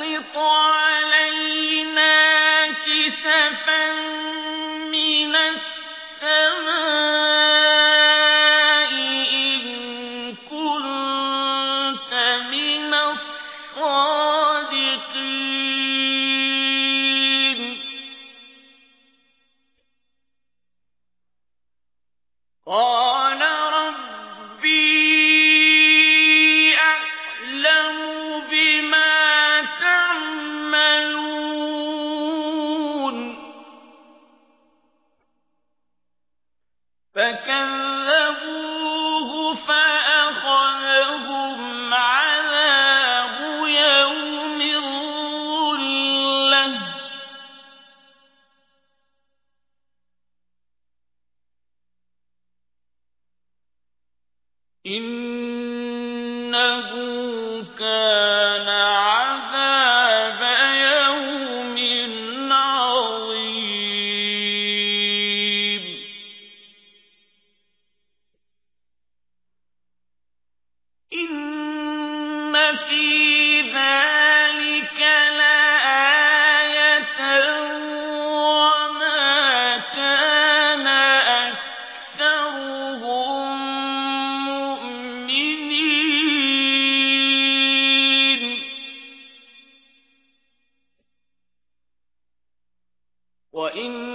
فأسقط علينا فكذبوه فأخذهم عذاب يوم إنه كان وإن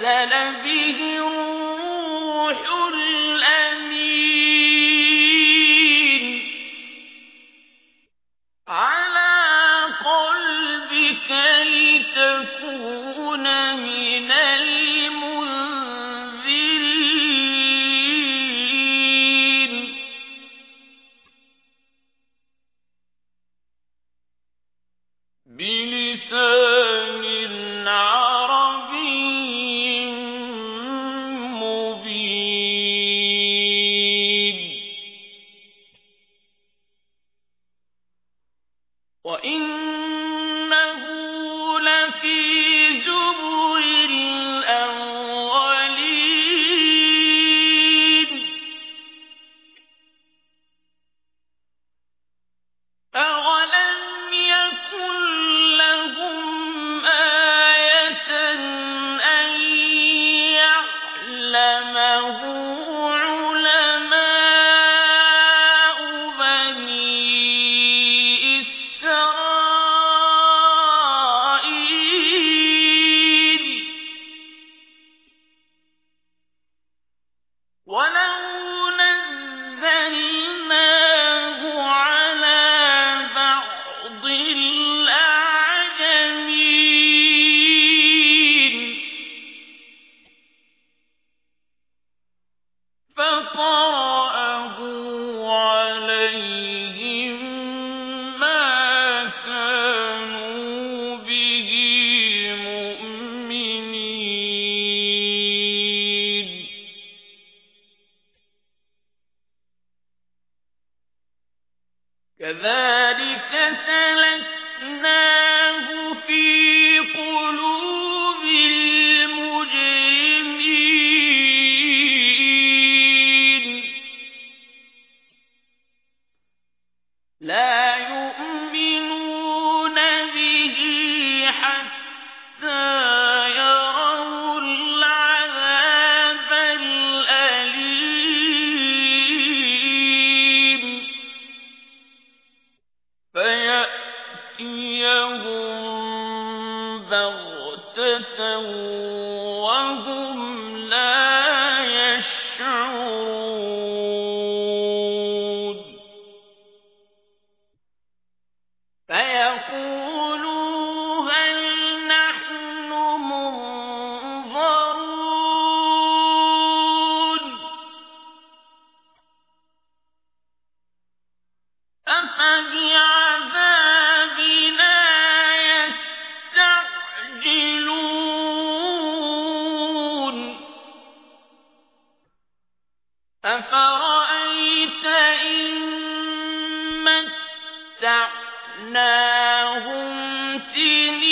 نزل به الروح الأمين. على قلبك لتكون من المنذرين. بلسان وإنه كذلك سلكناه في قلوب المجرمين. لا وهم متعناهم سنين